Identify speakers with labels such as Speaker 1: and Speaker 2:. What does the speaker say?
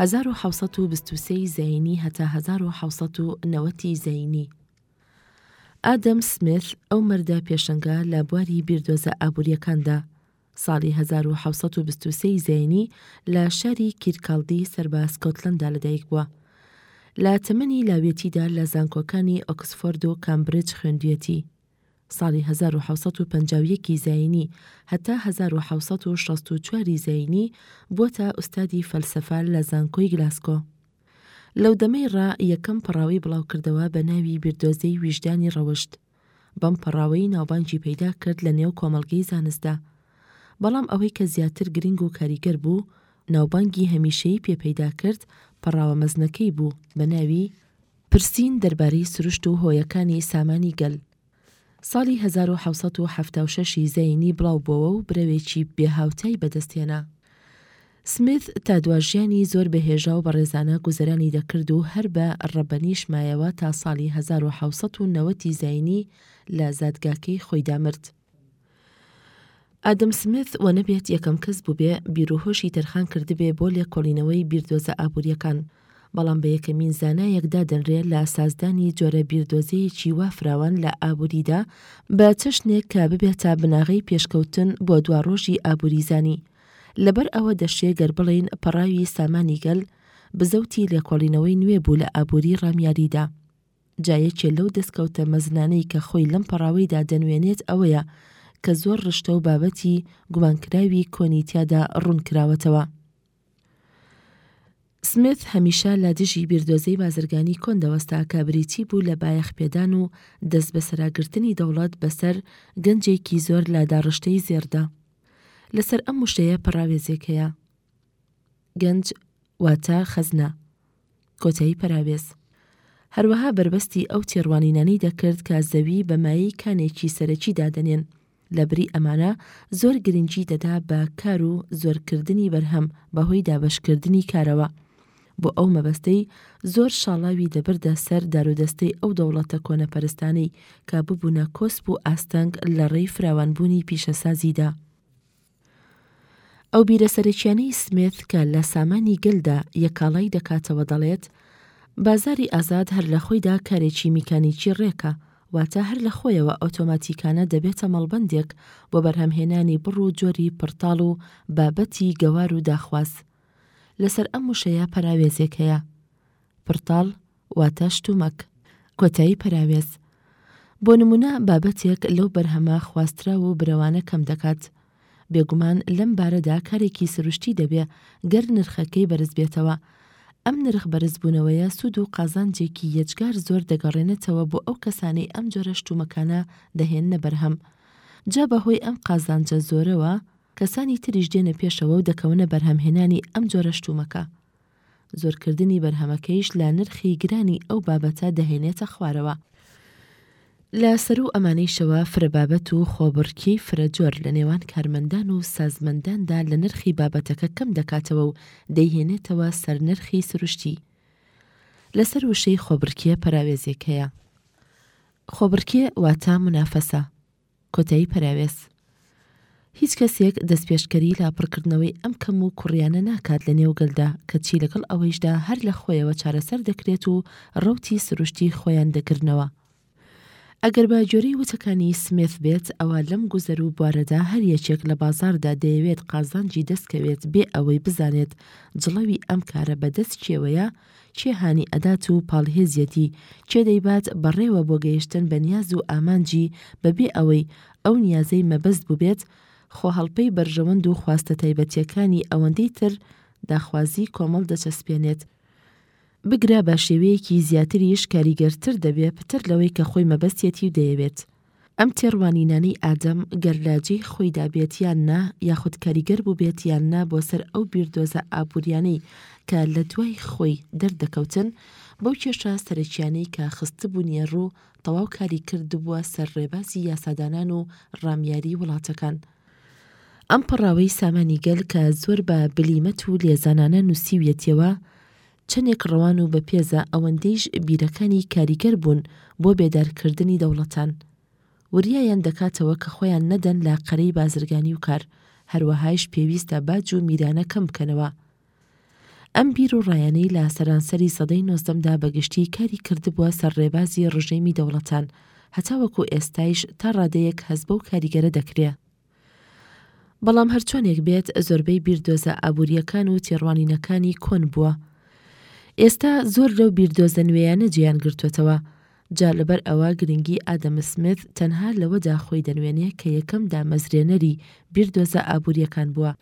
Speaker 1: هەزار و حەوت سەد و بیست و سێ ی زەینی هەتا هەزار و حەوت سەد و نەوەد ی زەینی ئادەم سمیث ئەو مەردە پێشەنگە لە بواری بیردۆزە ئابوورییەکاندا ساڵی هەزار و حەوت سەد و بیست و سێ ی زەینی لە شاری کیرکاڵدی سەر بە سکۆتلەندا لەدایک بووە لە تەمەنی لاویەتیدا لە زانکۆکانی ئۆکسفۆرد و کامبریج خوێندویەتی ساڵی هەزار و حەوت سەد و پەنجا و یەک ی زایینی هەتا هەزار و حەوت سەد و شەست و چوار ی زایینی بووەتە ئوستادی فەلسەفە لە زانکۆی گلاسکۆ. لەودەمەی ڕا یەکەم پەڕاوی بڵاوکردەوە بە ناوی بیردۆزەی ویژدانی ڕەوشت. بەم پەڕاوەی ناوبانگی پەیدا کرد لە نێو کۆمەڵگەی زانستدا. بەڵام ئەوەی کە زیاتر گرنگ و کاریگەر بوو، ناوبانگی هەمیشەیی پێ پەیدا کرد، پەڕاوە مەزنەکەی بوو بە ناوی، پرسین دەربارەی سروشت و هۆیەکانی سامانی گەل ساڵی هەزار و حەوت سەد و حەفتا و شەش ی زەینی بڵاو بۆوە و برەوێکی بێ هاوتای بەدەست هێنا. سمیث تا دوا ژیانی زۆر بە هێژا و بەڕێزانە گوزەرانی دەکرد و هەر بە ڕەبەنیش مایەوە تا ساڵی هەزار و حەوت سەد و نەوەت ی زەینی لە زادگاکەی خۆیدا مرد. ئادەم سمیث و نەبێت یەکەم کەس بووبێ بیروهۆشی تەرخان کردبێ بۆ لێکۆڵینەوەی بیردۆزە ئابووریەکان بەڵام بە یەکەمین زانایەک دادەنرێ لە سازدانی جۆرە بیردۆزەیەکی وا فراوان لە ئابووریدا بە چەشنێک کە ببێتە بناغەی پێشکەوتن بۆ دوا ڕۆژی ئابووریزانی لەبەر ئەوە دەشێ گەر بڵین پەڕاوی سامانی گەل بزەوتی لێکۆڵینەوەی نوێ بوو لە ئابووری ڕامیاریدا. جا یەکێ لەو دەستکەوتە مەزنانەی کە خۆی لەم پەڕاوەیدا دەنوێنێت ئەوەیە کە زۆر ڕشتە و بابەتی گومانکراوی کۆنی تیادا ڕوون کراوەتەوە. سمیث هەمیشە لە دژی بیردۆزەی بازرگانی کۆن دەوەستا کە بریتی بوو لە بایەخ پێدان و دەست بەسەراگرتنی دەوڵەت بەسەر گەنجێکی زۆر لە داڕشتەی زێڕدا. لەسەر ئەم مژدەیە پەڕاوێزێک هەیە. گەنج واتە خەزنە. کۆتایی پەراوێز هەروەها بەربەستی ئەو تێڕوانینانەی دەکرد کە زەوی بە مایەی کانێکی سەرەکی دادەنێن لە بری ئەمانە زۆر گرنگی دەدا بە کار و زۆرکردنی بەرهەم بەهۆی دابەشکردنی کارەوە بۆ ئەو مەبەستەی زۆر شاڵاوی دەبردە سەر دارودەستەی ئەو دەوڵەتە کۆنەپەرستانەی کە ببوونە کۆسپ و ئاستەنگ لە ڕێی فراوانبوونی پیشەسازیدا. ئەو بیرە سەرەکیانەی سمیث کە لە سامانی گەلدا یەکاڵای دەکاتەوە دەڵێت، بازاری ئازاد هەر لە خۆیدا کارێکی میکانیکی ڕێکە، واتە هەر لە خۆیەوە ئۆتۆماتیکانە دەبێتە مەڵبەندێک بۆ بەرهەمهێنانی بڕ و جۆری پڕتاڵ و بابەتی گەوار و داخواز. لەسەر ئەم وشەیە پەراوێزێک هەیە. پڕتاڵ واتە شتومەک، کۆتایی پەراوێز. بۆ نموونە بابەتێک لەو بەرهەمە خواستراو و برەوانە کەم دەکات. بێگومان لەم بارەدا کارێکی سروشتی دەبێ گەر نرخەکەی بەرز بێتەوە. ئەم نرخ بەرزبوونەوەیە سوود و قازانجێکی یەجگار زۆر دەگەڕێنێتەوە بۆ ئەو کەسانەی ئەم جۆرە شتومەکانە دەهێننە بەرهەم. جا بە هۆی ئەم قازانجە زۆرەوە کەسانی تریش دێنە پێشەوە و دەکەونە بەرهەمهێنانی ئەم جۆرە شتومەکە. زۆرکردنی بەرهەمەکەیش لە نرخی گرانی ئەو بابەتە دەهێنێتە خوارەوە. لە سەروو ئەمانەیشەوە فرە بابەت و خۆبڕکێی فرە جۆر لە نێوان کارمەندان و سازمەنداندا لە نرخی بابەتەکە کەم دەکاتەوە و دەیهێنێتەوە سەر نرخی سروشتی. لە سەر وشەی خۆبڕکێ پەراوێزێک هەیە. خۆبڕکێ واتا منافەسە. کۆتایی پەراوێز. هیچ کەسێک دەستپێشکەری لە پڕکردنەوەی ئەم کەم و کوڕیانە ناکات لە نێو گەلدا، کەچی لەگەڵ ئەوەیشدا هەر لە خۆیەوە چارەسەر دەکرێت و ڕەوتی سروشتی خۆیان دەگرنەوە. ئەگەر بە گوێرەی وتەکانی سمیث بێت، ئەوا لەم گوزەر و بوارەدا هەر یەکێک لە بازاڕدا دەیەوێت قازانجی دەستکەوێت بێ ئەوەی بزانێت جڵەوی ئەم کارە بە دەست کێوەیە، کێ هانی ئەدات و پاڵهێزیەتی کێ دەیبات بەڕێوە بۆ گەیشتن بە نیاز و ئامانجی بەبێ ئەوەی ئەو نیازەی مەبەست بوبێت خۆ هەڵپەی بەرژەوەند و خواستە تایبەتیەکانی ئەوەندەی تر داخوازی کۆمەڵ دەچەسپێنێت بگرە بە شێوەیەکی زیاتریش کاریگەرتر دەبێ پتر لەوەی کە خۆی مەبەستیەتی و دەیەوێت ئەم تێڕوانینانەی ئادەم گەر لە جێی خۆیدا بێت یان نا، یاخود کاریگەر بووبێت یان نا بۆ سەر ئەو بیردۆزە ئابووریانەی کە لە دوای خۆی دەردەکەوتن، بەو کێشە سەرەکیانەی کە خستبوونیە ڕوو تەواو کاری کردبووە سەر ڕێبازی یاسادانان و ڕامیاری وڵاتەکان. ئەم پەڕاوەی سامانی گەل کە زۆر بە بلیمەت و لێزانانە نووسیویەتیەوە، چەنێک ڕەوان و بەپێزە ئەوەندەیش بیرەکانی کاریگەر بوون بۆ بێدار کردنی دەوڵەتان. وریایان دەکاتەوە کە خۆیان نەدەن لاقەرەی بازرگانی و کار، هەروەهایش پێویستە باج و میرانە کەم بکەنەوە. ئەم بیر و ڕایانەی لە سەرانسەری سەدەی نۆزدەمدا بە گشتی کاری کردبووە سەر ڕێبازی ڕژێمی دەوڵەتان، هەتاوەکو ئێستایش تا ڕادەیەک هەست بەو کاریگەرە دەکرێ. بەڵام هەرچۆنێک بێت زۆربەی بیردۆزە ئابوورییەکان و تێڕوانینەکانی کۆن بووە. ئێستا زۆر لەو بیردۆزە نوێیانە جێیان گرتووەتەوە، جا لەبەر ئەوە گرنگی ئادەم سمیث تەنها لەوەدا خۆی دەنوێنێ کە یەکەم دامەزرێنەری بیردۆزە ئابوورییەکان بووە،